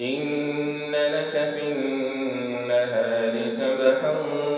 إن لك في النهار سبحا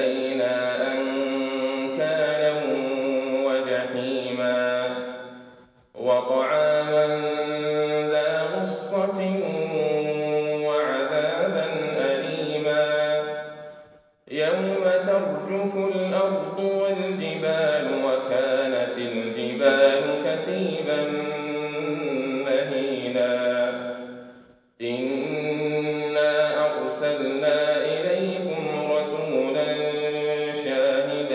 إن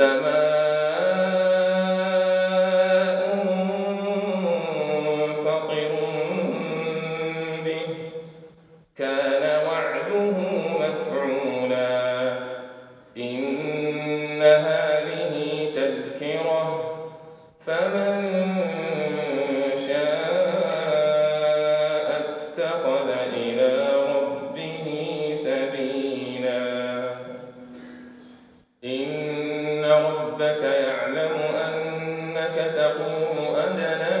السماء ربك يعلم أنك تقوم أدنى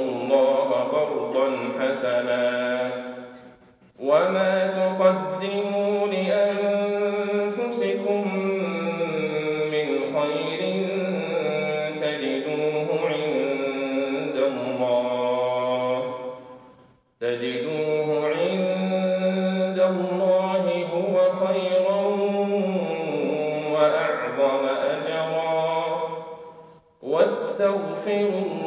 قرضا حسنا وما تقدموا لأنفسكم من خير تجدوه عند الله تجدوه عند الله هو خيرا وأعظم أجرا واستغفروا